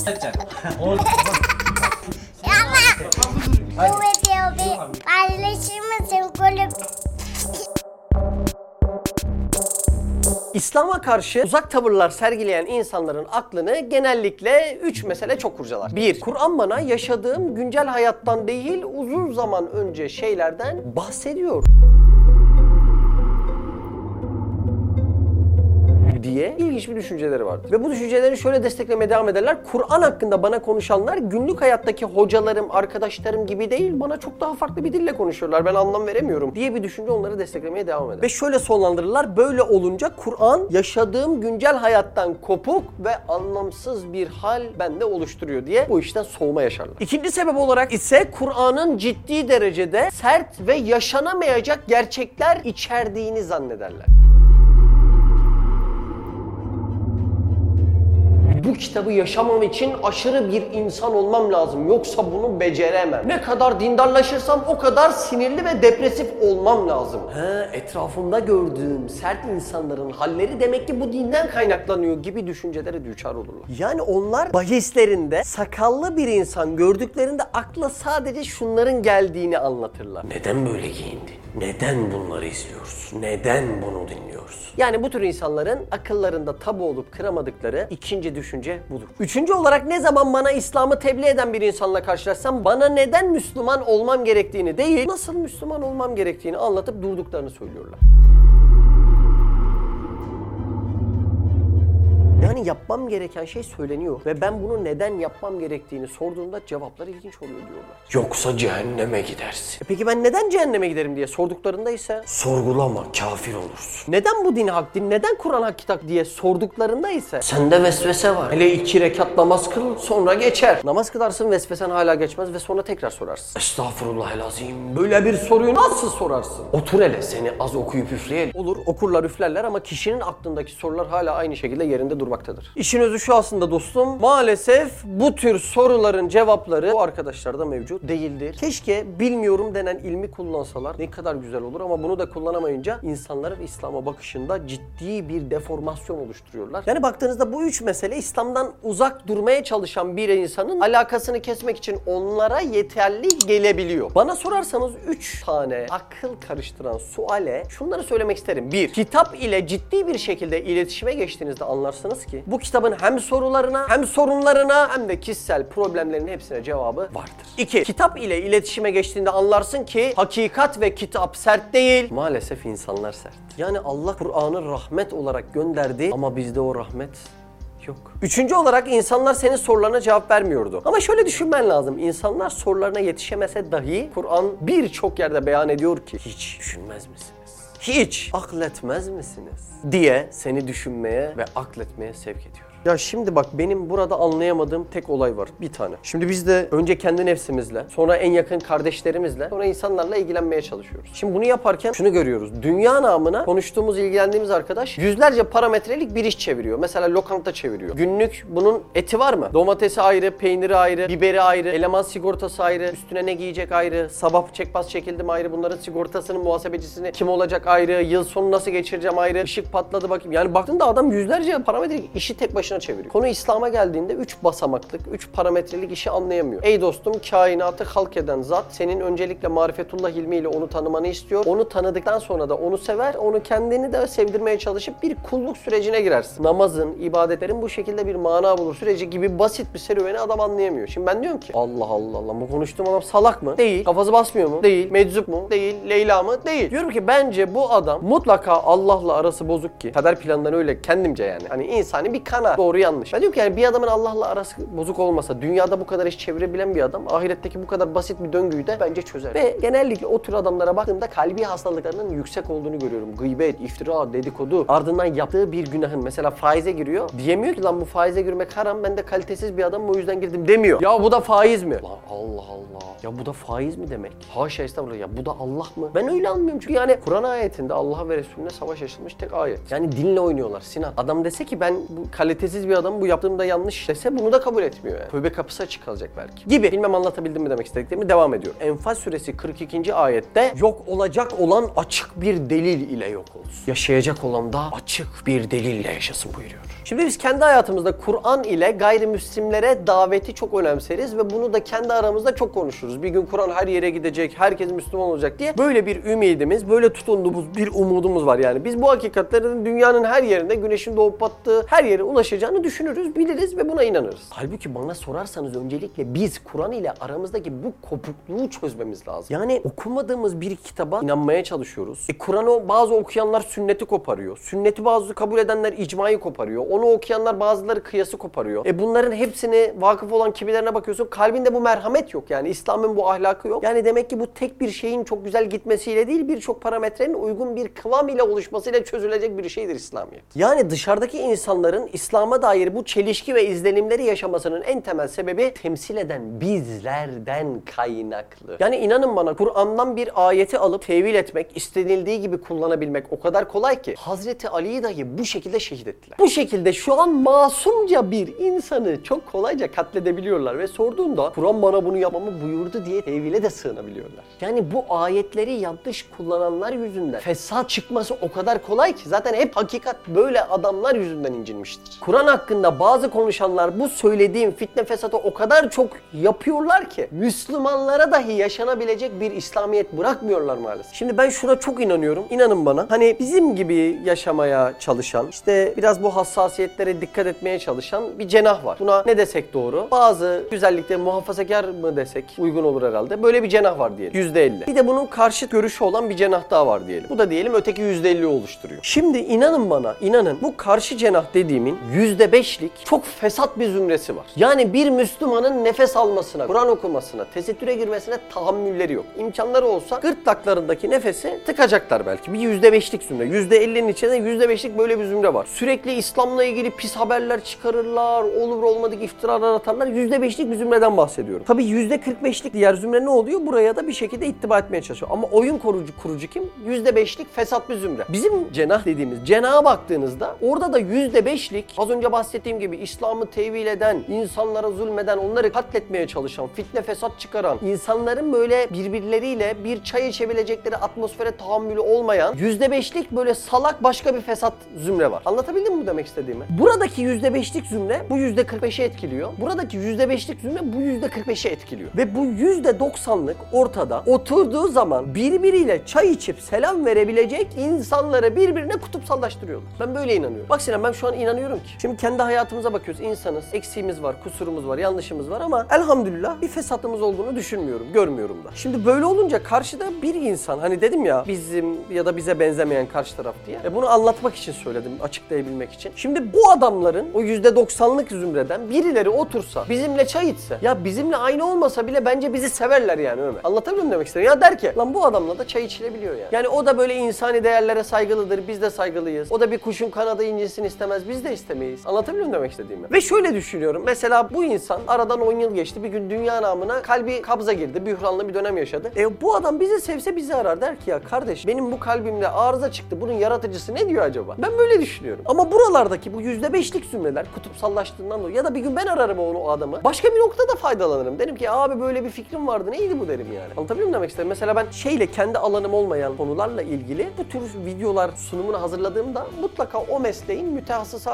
Bu videoyu paylaşır mısın kulüp? İslam'a karşı uzak tavırlar sergileyen insanların aklını genellikle üç mesele çok kurcalar. Bir, Kur'an bana yaşadığım güncel hayattan değil uzun zaman önce şeylerden bahsediyor. Diye ilginç bir düşünceleri vardır. Ve bu düşünceleri şöyle desteklemeye devam ederler. Kur'an hakkında bana konuşanlar günlük hayattaki hocalarım, arkadaşlarım gibi değil, bana çok daha farklı bir dille konuşuyorlar. Ben anlam veremiyorum diye bir düşünce onları desteklemeye devam eder. Ve şöyle sonlandırırlar. Böyle olunca Kur'an yaşadığım güncel hayattan kopuk ve anlamsız bir hal bende oluşturuyor diye bu işten soğuma yaşarlar. İkinci sebep olarak ise Kur'an'ın ciddi derecede sert ve yaşanamayacak gerçekler içerdiğini zannederler. Bu kitabı yaşamam için aşırı bir insan olmam lazım. Yoksa bunu beceremem. Ne kadar dindarlaşırsam o kadar sinirli ve depresif olmam lazım. He, etrafımda gördüğüm sert insanların halleri demek ki bu dinden kaynaklanıyor gibi düşüncelere düçar olurlar. Yani onlar bahislerinde sakallı bir insan gördüklerinde akla sadece şunların geldiğini anlatırlar. Neden böyle giyindin? Neden bunları izliyoruz? Neden bunu dinliyoruz? Yani bu tür insanların akıllarında tabu olup kıramadıkları ikinci düşünce budur. Üçüncü olarak ne zaman bana İslam'ı tebliğ eden bir insanla karşılaşsam bana neden Müslüman olmam gerektiğini değil, nasıl Müslüman olmam gerektiğini anlatıp durduklarını söylüyorlar. Yani yapmam gereken şey söyleniyor ve ben bunu neden yapmam gerektiğini sorduğumda cevaplar ilginç oluyor diyorlar. Yoksa cehenneme gidersin. E peki ben neden cehenneme giderim diye sorduklarında ise sorgulama kafir olursun. Neden bu din hak din, neden Kur'an hak kitap diye sorduklarında ise sende vesvese var. Hele iki rekat namaz kıl sonra geçer. Namaz kılarsın vesvesen hala geçmez ve sonra tekrar sorarsın. Estağfurullahilazim böyle bir soruyu nasıl sorarsın? Otur hele seni az okuyup üfleyelim. Olur okurlar üflerler ama kişinin aklındaki sorular hala aynı şekilde yerinde durmaktadır. İşin özü şu aslında dostum. Maalesef bu tür soruların cevapları bu arkadaşlarda mevcut değildir. Keşke bilmiyorum denen ilmi kullansalar ne kadar güzel olur ama bunu da kullanamayınca insanların İslam'a bakışında ciddi bir deformasyon oluşturuyorlar. Yani baktığınızda bu üç mesele İslam'dan uzak durmaya çalışan bir insanın alakasını kesmek için onlara yeterli gelebiliyor. Bana sorarsanız üç tane akıl karıştıran suale şunları söylemek isterim. Bir, kitap ile ciddi bir şekilde iletişime geçtiğinizde anlarsınız ki bu kitabın hem sorularına hem sorunlarına hem de kişisel problemlerin hepsine cevabı vardır. İki, kitap ile iletişime geçtiğinde anlarsın ki hakikat ve kitap sert değil. Maalesef insanlar sert. Yani Allah Kur'an'ı rahmet olarak gönderdi ama bizde o rahmet Yok. Üçüncü olarak insanlar senin sorularına cevap vermiyordu. Ama şöyle düşünmen lazım. İnsanlar sorularına yetişemese dahi Kur'an birçok yerde beyan ediyor ki hiç düşünmez misiniz? Hiç akletmez misiniz? diye seni düşünmeye ve akletmeye sevk ediyor. Ya şimdi bak benim burada anlayamadığım tek olay var. Bir tane. Şimdi biz de önce kendi nefsimizle, sonra en yakın kardeşlerimizle, sonra insanlarla ilgilenmeye çalışıyoruz. Şimdi bunu yaparken şunu görüyoruz. Dünya namına konuştuğumuz, ilgilendiğimiz arkadaş yüzlerce parametrelik bir iş çeviriyor. Mesela lokanta çeviriyor. Günlük bunun eti var mı? Domatesi ayrı, peyniri ayrı, biberi ayrı, eleman sigortası ayrı, üstüne ne giyecek ayrı, sabah çekbas çekildi ayrı, bunların sigortasının muhasebecisini kim olacak ayrı, yıl sonu nasıl geçireceğim ayrı, ışık patladı bakayım. Yani baktığında adam yüzlerce parametrelik işi tek başına çeviriyor. Konu İslam'a geldiğinde 3 basamaklık, 3 parametrelik işi anlayamıyor. Ey dostum kainatı halk eden zat senin öncelikle marifetullah ilmiyle onu tanımanı istiyor. Onu tanıdıktan sonra da onu sever, onu kendini de sevdirmeye çalışıp bir kulluk sürecine girersin. Namazın, ibadetlerin bu şekilde bir mana bulur süreci gibi basit bir serüveni adam anlayamıyor. Şimdi ben diyorum ki Allah Allah Allah bu konuştuğum adam salak mı? Değil. Kafası basmıyor mu? Değil. Meczup mu? Değil. Leyla mı? Değil. Diyorum ki bence bu adam mutlaka Allah'la arası bozuk ki. Kader planından öyle kendimce yani. Hani insani bir kana. Doğru yanlış. Ben diyorum ki yani bir adamın Allah'la arası bozuk olmasa dünyada bu kadar iş çevirebilen bir adam ahiretteki bu kadar basit bir döngüyü de bence çözer. Ve genellikle o tür adamlara baktığımda kalbi hastalıklarının yüksek olduğunu görüyorum. Gıybet, iftira, dedikodu. Ardından yaptığı bir günahın mesela faize giriyor. Diyemiyor ki lan bu faize girmek haram ben de kalitesiz bir adamım o yüzden girdim demiyor. Ya bu da faiz mi? Lan Allah Allah. Ya bu da faiz mi demek? Haşa estağfurullah. Ya bu da Allah mı? Ben öyle anlamıyorum çünkü yani Kur'an ayetinde Allah ve Resulüne savaş açılmış tek ayet. Yani dinle oynuyorlar Sinan. Adam dese ki ben bu kalitesiz tövbesiz bir adam bu yaptığımda yanlış dese bunu da kabul etmiyor yani. Tövbe kapısı açık kalacak belki. Gibi. Bilmem anlatabildim mi demek istediklerimi devam ediyorum. Enfal suresi 42. ayette yok olacak olan açık bir delil ile yok olsun. Yaşayacak olan da açık bir delille yaşasın buyuruyor. Şimdi biz kendi hayatımızda Kur'an ile gayrimüslimlere daveti çok önemseriz ve bunu da kendi aramızda çok konuşuruz. Bir gün Kur'an her yere gidecek, herkes Müslüman olacak diye böyle bir ümidimiz, böyle tutunduğumuz bir umudumuz var yani. Biz bu hakikatlerin dünyanın her yerinde güneşin doğup battığı her yere ulaşacağını düşünürüz, biliriz ve buna inanırız. Halbuki bana sorarsanız öncelikle biz Kur'an ile aramızdaki bu kopukluğu çözmemiz lazım. Yani okumadığımız bir kitaba inanmaya çalışıyoruz. E Kur'an'ı bazı okuyanlar sünneti koparıyor. Sünneti bazı kabul edenler icmayı koparıyor. Onu okuyanlar bazıları kıyası koparıyor. E bunların hepsini vakıf olan kimilerine bakıyorsun kalbinde bu merhamet yok yani İslam'ın bu ahlakı yok. Yani demek ki bu tek bir şeyin çok güzel gitmesiyle değil birçok parametrenin uygun bir kıvam ile oluşmasıyla çözülecek bir şeydir İslamiyet. Yani dışarıdaki insanların İslam'a dair bu çelişki ve izlenimleri yaşamasının en temel sebebi temsil eden bizlerden kaynaklı. Yani inanın bana Kur'an'dan bir ayeti alıp tevil etmek, istenildiği gibi kullanabilmek o kadar kolay ki Hazreti Ali'yi dahi bu şekilde şehit ettiler. Bu şekilde şu an masumca bir insanı çok kolayca katledebiliyorlar ve sorduğunda Kur'an bana bunu yapmamı buyurdu diye tevile de sığınabiliyorlar. Yani bu ayetleri yanlış kullananlar yüzünden fesat çıkması o kadar kolay ki zaten hep hakikat böyle adamlar yüzünden incinmiştir. Kur'an hakkında bazı konuşanlar bu söylediğim fitne fesatı o kadar çok yapıyorlar ki Müslümanlara dahi yaşanabilecek bir İslamiyet bırakmıyorlar maalesef. Şimdi ben şuna çok inanıyorum. İnanın bana. Hani bizim gibi yaşamaya çalışan, işte biraz bu hassasiyetlere dikkat etmeye çalışan bir cenah var. Buna ne desek doğru? Bazı güzellikleri muhafazakar mı desek uygun olur herhalde. Böyle bir cenah var diyelim. %50. Bir de bunun karşıt görüşü olan bir cenah daha var diyelim. Bu da diyelim öteki %50'yi oluşturuyor. Şimdi inanın bana, inanın bu karşı cenah dediğimin %5'lik çok fesat bir zümresi var. Yani bir Müslümanın nefes almasına, Kur'an okumasına, tesettüre girmesine tahammülleri yok. İmkanları olsa gırtlaklarındaki nefesi tıkacaklar belki. Bir %5'lik zümre. %50'nin içinde %5'lik böyle bir zümre var. Sürekli İslam'la ilgili pis haberler çıkarırlar, olur olmadık iftiralar atarlar. %5'lik bir zümreden bahsediyorum. Tabii %45'lik diğer zümre ne oluyor? Buraya da bir şekilde ittiba etmeye çalışıyor. Ama oyun kurucu, kurucu kim? %5'lik fesat bir zümre. Bizim cenah dediğimiz cenaha baktığınızda orada da %5'lik az önce bahsettiğim gibi İslam'ı tevil eden, insanlara zulmeden, onları katletmeye çalışan, fitne fesat çıkaran, insanların böyle birbirleriyle bir çay içebilecekleri atmosfere tahammülü olmayan %5'lik böyle salak başka bir fesat zümre var. Anlatabildim mi demek istediğimi? Buradaki %5'lik zümre bu %45'i etkiliyor. Buradaki %5'lik zümre bu %45'i etkiliyor. Ve bu %90'lık ortada oturduğu zaman birbiriyle çay içip selam verebilecek insanları birbirine kutupsallaştırıyorlar. Ben böyle inanıyorum. Bak Sinan ben şu an inanıyorum ki. Şimdi kendi hayatımıza bakıyoruz. İnsanız. Eksiğimiz var, kusurumuz var, yanlışımız var ama elhamdülillah bir fesatımız olduğunu düşünmüyorum, görmüyorum da. Şimdi böyle olunca karşıda bir insan hani dedim ya bizim ya da bize benzemeyen karşı taraf diye. E bunu anlatmak için söyledim, açıklayabilmek için. Şimdi bu adamların o %90'lık zümreden birileri otursa, bizimle çay içse, ya bizimle aynı olmasa bile bence bizi severler yani Ömer. Anlatabiliyor muyum demek istedim? Ya der ki lan bu adamla da çay içilebiliyor yani. Yani o da böyle insani değerlere saygılıdır, biz de saygılıyız. O da bir kuşun kanadı incinsin istemez, biz de istemeyiz. Anlatabiliyor muyum demek istediğimi? Ve şöyle düşünüyorum. Mesela bu insan aradan 10 yıl geçti. Bir gün dünya namına kalbi kabza girdi. Bühranlı bir dönem yaşadı. E bu adam bizi sevse bizi arar. Der ki ya kardeş benim bu kalbimde arıza çıktı. Bunun yaratıcısı ne diyor acaba? Ben böyle düşünüyorum. Ama buralardaki bu %5'lik zümreler kutupsallaştığından dolayı ya da bir gün ben ararım onu adamı. Başka bir noktada faydalanırım. Derim ki abi böyle bir fikrim vardı. Neydi bu derim yani. Anlatabiliyor muyum demek istedim? Mesela ben şeyle kendi alanım olmayan konularla ilgili bu tür videolar sunumunu hazırladığımda mutlaka o mesleğin mütehassısı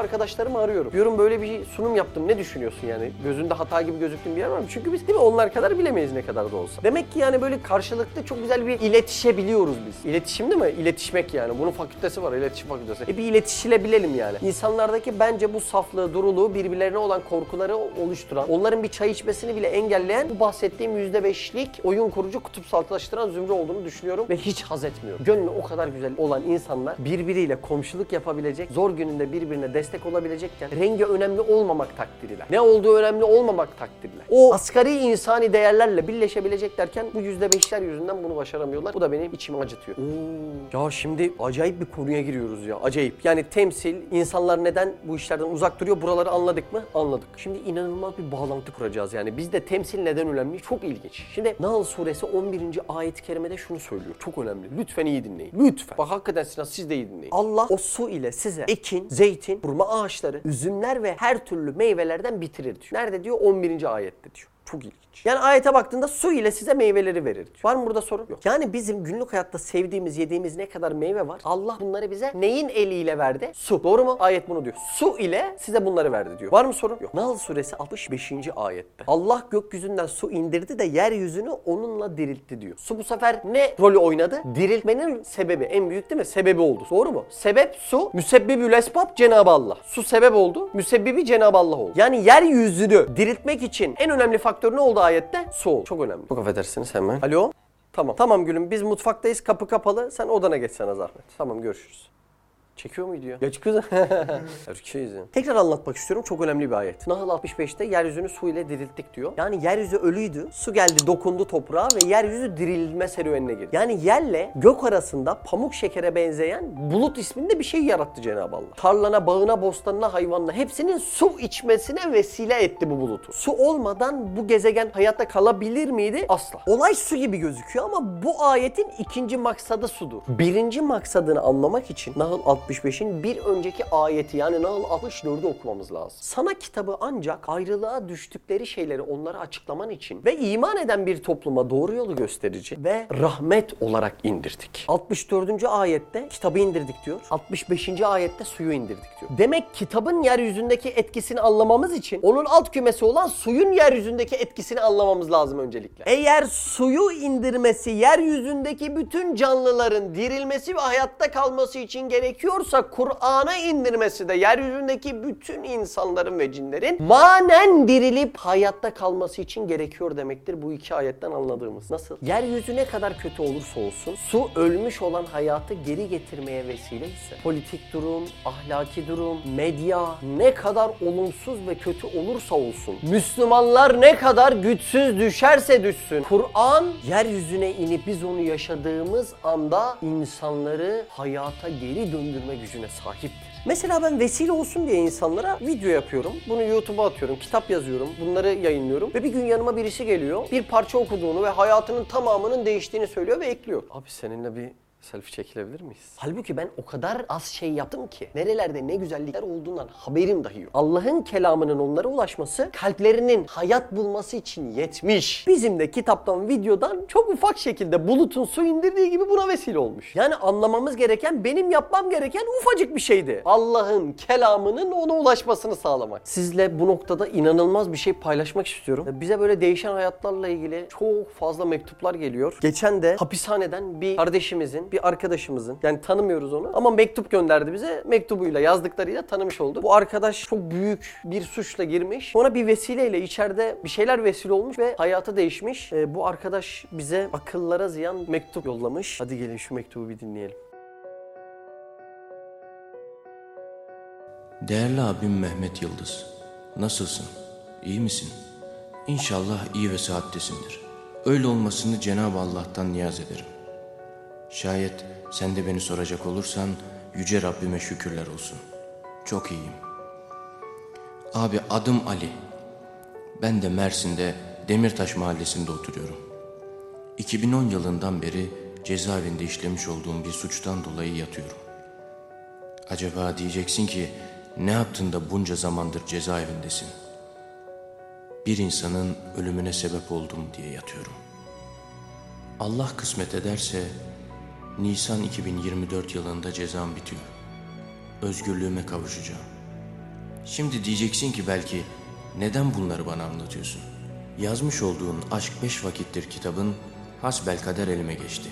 arkadaşlarımı arıyorum. Diyorum böyle bir sunum yaptım. Ne düşünüyorsun yani? Gözünde hata gibi gözüktüğün bir yer var mı? Çünkü biz değil mi onlar kadar bilemeyiz ne kadar da olsa. Demek ki yani böyle karşılıklı çok güzel bir iletişebiliyoruz biz. İletişim değil mi? İletişmek yani. Bunun fakültesi var. iletişim fakültesi. E bir iletişilebilelim yani. İnsanlardaki bence bu saflığı, duruluğu, birbirlerine olan korkuları oluşturan, onların bir çay içmesini bile engelleyen bu bahsettiğim %5'lik oyun kurucu kutupsallaştıran zümre olduğunu düşünüyorum ve hiç haz etmiyorum. Gönlü o kadar güzel olan insanlar birbiriyle komşuluk yapabilecek, zor gününde birbirine destek olabilecekken rengi önemli olmamak takdiriyle, ne olduğu önemli olmamak takdirle, o asgari insani değerlerle birleşebilecek derken bu %5'ler yüzünden bunu başaramıyorlar. Bu da benim içimi acıtıyor. Oo. Ya şimdi acayip bir konuya giriyoruz ya. Acayip. Yani temsil, insanlar neden bu işlerden uzak duruyor? Buraları anladık mı? Anladık. Şimdi inanılmaz bir bağlantı kuracağız yani. Bizde temsil neden önemli? Çok ilginç. Şimdi Nahl suresi 11. ayet-i kerimede şunu söylüyor. Çok önemli. Lütfen iyi dinleyin. Lütfen. Bak hakikaten Sinan siz de iyi dinleyin. Allah o su ile size ekin, zeytin, hurma ağaçları ağaçları üzümler ve her türlü meyvelerden bitirir diyor. Nerede diyor? 11. ayette diyor. Çok ilginç. Yani ayete baktığında su ile size meyveleri verir diyor. Var mı burada sorun? Yok. Yani bizim günlük hayatta sevdiğimiz, yediğimiz ne kadar meyve var? Allah bunları bize neyin eliyle verdi? Su. Doğru mu? Ayet bunu diyor. Su ile size bunları verdi diyor. Var mı sorun? Yok. Nahl suresi 65. ayette. Allah gökyüzünden su indirdi de yeryüzünü onunla diriltti diyor. Su bu sefer ne rolü oynadı? Diriltmenin sebebi. En büyük değil mi? Sebebi oldu. Doğru mu? Sebep su. Müsebbibül esbab Cenab-ı Allah. Su sebep oldu. Müsebbibi Cenab-ı Allah oldu. Yani yeryüzünü diriltmek için en önemli faktör ne oldu ayette? Oldu. Çok önemli. Çok affedersiniz hemen. Alo? Tamam. Tamam gülüm biz mutfaktayız kapı kapalı. Sen odana geç sana zahmet. Tamam görüşürüz. Çekiyor muydu ya? Geç kızım. Erkeğiz ya. Tekrar anlatmak istiyorum. Çok önemli bir ayet. Nahl 65'te yeryüzünü su ile dirilttik diyor. Yani yeryüzü ölüydü. Su geldi dokundu toprağa ve yeryüzü dirilme serüvenine girdi. Yani yerle gök arasında pamuk şekere benzeyen bulut isminde bir şey yarattı Cenab-ı Allah. Tarlana, bağına, bostanına, hayvanına hepsinin su içmesine vesile etti bu bulutu. Su olmadan bu gezegen hayatta kalabilir miydi? Asla. Olay su gibi gözüküyor ama bu ayetin ikinci maksadı sudur. Birinci maksadını anlamak için Nahl 65'in bir önceki ayeti yani Nahl 64'ü okumamız lazım. Sana kitabı ancak ayrılığa düştükleri şeyleri onlara açıklaman için ve iman eden bir topluma doğru yolu gösterici ve rahmet olarak indirdik. 64. ayette kitabı indirdik diyor. 65. ayette suyu indirdik diyor. Demek kitabın yeryüzündeki etkisini anlamamız için onun alt kümesi olan suyun yeryüzündeki etkisini anlamamız lazım öncelikle. Eğer suyu indirmesi yeryüzündeki bütün canlıların dirilmesi ve hayatta kalması için gerekiyorsa Kur'an'a indirmesi de yeryüzündeki bütün insanların ve cinlerin manen dirilip hayatta kalması için gerekiyor demektir bu iki ayetten anladığımız. Nasıl? Yeryüzü ne kadar kötü olursa olsun su ölmüş olan hayatı geri getirmeye vesile ise politik durum, ahlaki durum, medya ne kadar olumsuz ve kötü olursa olsun Müslümanlar ne kadar güçsüz düşerse düşsün Kur'an yeryüzüne inip biz onu yaşadığımız anda insanları hayata geri döndürme gücüne sahiptir. Mesela ben vesile olsun diye insanlara video yapıyorum. Bunu YouTube'a atıyorum, kitap yazıyorum, bunları yayınlıyorum. Ve bir gün yanıma birisi geliyor, bir parça okuduğunu ve hayatının tamamının değiştiğini söylüyor ve ekliyor. Abi seninle bir selfie çekilebilir miyiz? Halbuki ben o kadar az şey yaptım ki nerelerde ne güzellikler olduğundan haberim dahi yok. Allah'ın kelamının onlara ulaşması kalplerinin hayat bulması için yetmiş. Bizim de kitaptan, videodan çok ufak şekilde bulutun su indirdiği gibi buna vesile olmuş. Yani anlamamız gereken, benim yapmam gereken ufacık bir şeydi. Allah'ın kelamının ona ulaşmasını sağlamak. Sizle bu noktada inanılmaz bir şey paylaşmak istiyorum. Bize böyle değişen hayatlarla ilgili çok fazla mektuplar geliyor. Geçen de hapishaneden bir kardeşimizin, bir arkadaşımızın yani tanımıyoruz onu ama mektup gönderdi bize. Mektubuyla yazdıklarıyla tanımış olduk. Bu arkadaş çok büyük bir suçla girmiş. Sonra bir vesileyle içeride bir şeyler vesile olmuş ve hayatı değişmiş. Ee, bu arkadaş bize akıllara ziyan mektup yollamış. Hadi gelin şu mektubu bir dinleyelim. Değerli abim Mehmet Yıldız, nasılsın? İyi misin? İnşallah iyi ve sıhhattesindir. Öyle olmasını Cenab-ı Allah'tan niyaz ederim. Şayet sen de beni soracak olursan Yüce Rabbime şükürler olsun. Çok iyiyim. Abi adım Ali. Ben de Mersin'de Demirtaş mahallesinde oturuyorum. 2010 yılından beri cezaevinde işlemiş olduğum bir suçtan dolayı yatıyorum. Acaba diyeceksin ki ne yaptın da bunca zamandır cezaevindesin? Bir insanın ölümüne sebep oldum diye yatıyorum. Allah kısmet ederse Nisan 2024 yılında cezam bitiyor. Özgürlüğüme kavuşacağım. Şimdi diyeceksin ki belki neden bunları bana anlatıyorsun? Yazmış olduğun Aşk Beş Vakittir kitabın hasbelkader elime geçti.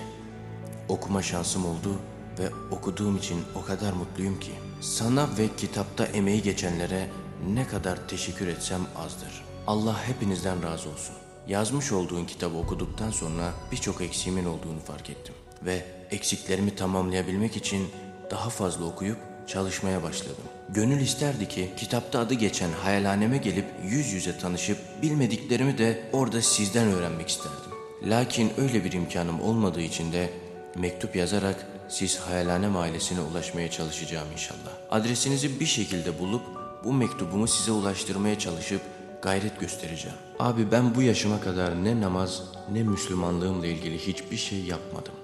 Okuma şansım oldu ve okuduğum için o kadar mutluyum ki. Sana ve kitapta emeği geçenlere ne kadar teşekkür etsem azdır. Allah hepinizden razı olsun. Yazmış olduğun kitabı okuduktan sonra birçok eksiğimin olduğunu fark ettim. Ve eksiklerimi tamamlayabilmek için daha fazla okuyup çalışmaya başladım. Gönül isterdi ki kitapta adı geçen hayalhaneme gelip yüz yüze tanışıp bilmediklerimi de orada sizden öğrenmek isterdim. Lakin öyle bir imkanım olmadığı için de mektup yazarak siz hayalhanem ailesine ulaşmaya çalışacağım inşallah. Adresinizi bir şekilde bulup bu mektubumu size ulaştırmaya çalışıp gayret göstereceğim. Abi ben bu yaşıma kadar ne namaz ne Müslümanlığımla ilgili hiçbir şey yapmadım.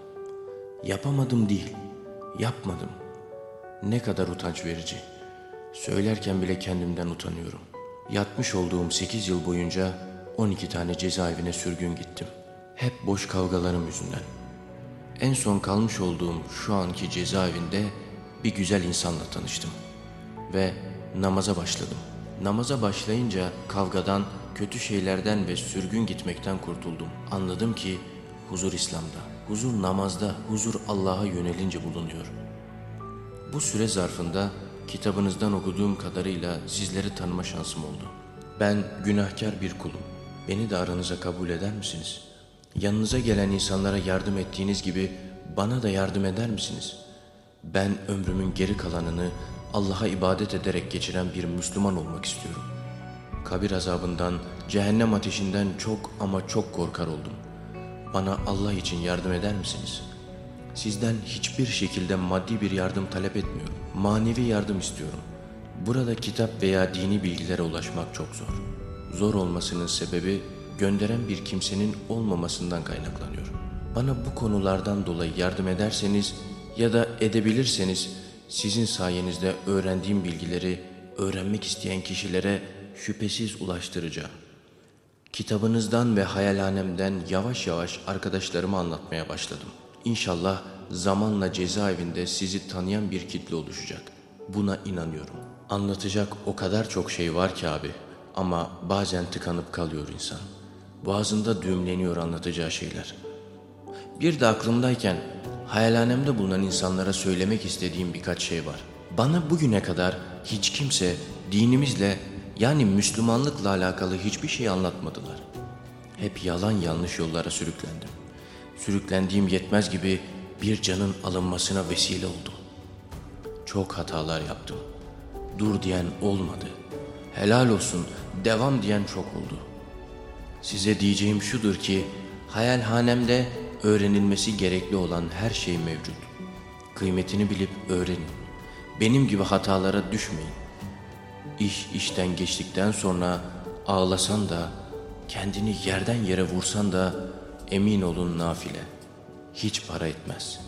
Yapamadım değil, yapmadım. Ne kadar utanç verici. Söylerken bile kendimden utanıyorum. Yatmış olduğum 8 yıl boyunca 12 tane cezaevine sürgün gittim. Hep boş kavgalarım yüzünden. En son kalmış olduğum şu anki cezaevinde bir güzel insanla tanıştım. Ve namaza başladım. Namaza başlayınca kavgadan, kötü şeylerden ve sürgün gitmekten kurtuldum. Anladım ki huzur İslam'da, huzur namazda, huzur Allah'a yönelince bulunuyor. Bu süre zarfında kitabınızdan okuduğum kadarıyla sizleri tanıma şansım oldu. Ben günahkar bir kulum. Beni de aranıza kabul eder misiniz? Yanınıza gelen insanlara yardım ettiğiniz gibi bana da yardım eder misiniz? Ben ömrümün geri kalanını Allah'a ibadet ederek geçiren bir Müslüman olmak istiyorum. Kabir azabından, cehennem ateşinden çok ama çok korkar oldum. Bana Allah için yardım eder misiniz?'' Sizden hiçbir şekilde maddi bir yardım talep etmiyorum. Manevi yardım istiyorum. Burada kitap veya dini bilgilere ulaşmak çok zor. Zor olmasının sebebi gönderen bir kimsenin olmamasından kaynaklanıyor. Bana bu konulardan dolayı yardım ederseniz ya da edebilirseniz sizin sayenizde öğrendiğim bilgileri öğrenmek isteyen kişilere şüphesiz ulaştıracağım. Kitabınızdan ve hayalhanemden yavaş yavaş arkadaşlarıma anlatmaya başladım. İnşallah zamanla cezaevinde sizi tanıyan bir kitle oluşacak. Buna inanıyorum. Anlatacak o kadar çok şey var ki abi. Ama bazen tıkanıp kalıyor insan. Boğazında düğümleniyor anlatacağı şeyler. Bir de aklımdayken hayalhanemde bulunan insanlara söylemek istediğim birkaç şey var. Bana bugüne kadar hiç kimse dinimizle yani Müslümanlıkla alakalı hiçbir şey anlatmadılar. Hep yalan yanlış yollara sürüklendim. Sürüklendiğim yetmez gibi bir canın alınmasına vesile oldu. Çok hatalar yaptım. Dur diyen olmadı. Helal olsun, devam diyen çok oldu. Size diyeceğim şudur ki, hayalhanemde öğrenilmesi gerekli olan her şey mevcut. Kıymetini bilip öğrenin. Benim gibi hatalara düşmeyin. İş işten geçtikten sonra ağlasan da, kendini yerden yere vursan da emin olun nafile. Hiç para etmez.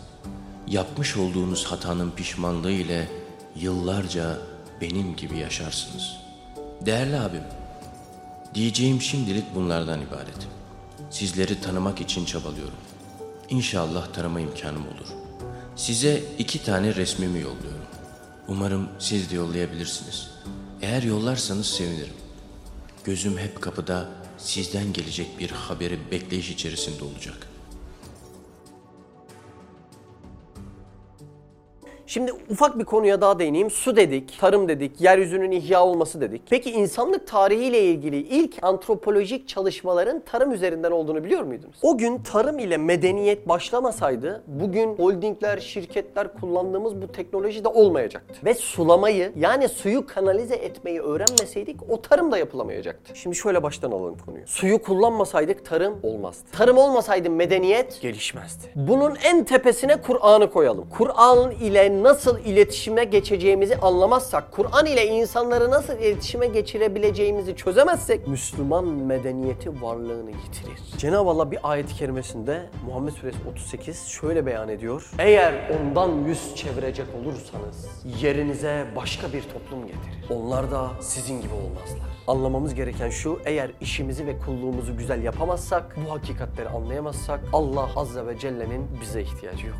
Yapmış olduğunuz hatanın pişmanlığı ile yıllarca benim gibi yaşarsınız. Değerli abim, diyeceğim şimdilik bunlardan ibaret. Sizleri tanımak için çabalıyorum. İnşallah tanıma imkanım olur. Size iki tane resmimi yolluyorum. Umarım siz de yollayabilirsiniz. Eğer yollarsanız sevinirim. Gözüm hep kapıda sizden gelecek bir haberi bekleyiş içerisinde olacak. Şimdi ufak bir konuya daha değineyim. Su dedik, tarım dedik, yeryüzünün ihya olması dedik. Peki insanlık tarihiyle ilgili ilk antropolojik çalışmaların tarım üzerinden olduğunu biliyor muydunuz? O gün tarım ile medeniyet başlamasaydı bugün holdingler, şirketler kullandığımız bu teknoloji de olmayacaktı. Ve sulamayı yani suyu kanalize etmeyi öğrenmeseydik o tarım da yapılamayacaktı. Şimdi şöyle baştan alalım konuyu. Suyu kullanmasaydık tarım olmazdı. Tarım olmasaydı medeniyet gelişmezdi. Bunun en tepesine Kur'an'ı koyalım. Kur'an ile nasıl iletişime geçeceğimizi anlamazsak, Kur'an ile insanları nasıl iletişime geçirebileceğimizi çözemezsek Müslüman medeniyeti varlığını yitirir. Cenab-ı Allah bir ayet-i kerimesinde Muhammed Suresi 38 şöyle beyan ediyor. Eğer ondan yüz çevirecek olursanız yerinize başka bir toplum getirir. Onlar da sizin gibi olmazlar. Anlamamız gereken şu, eğer işimizi ve kulluğumuzu güzel yapamazsak, bu hakikatleri anlayamazsak Allah Azze ve Celle'nin bize ihtiyacı yok.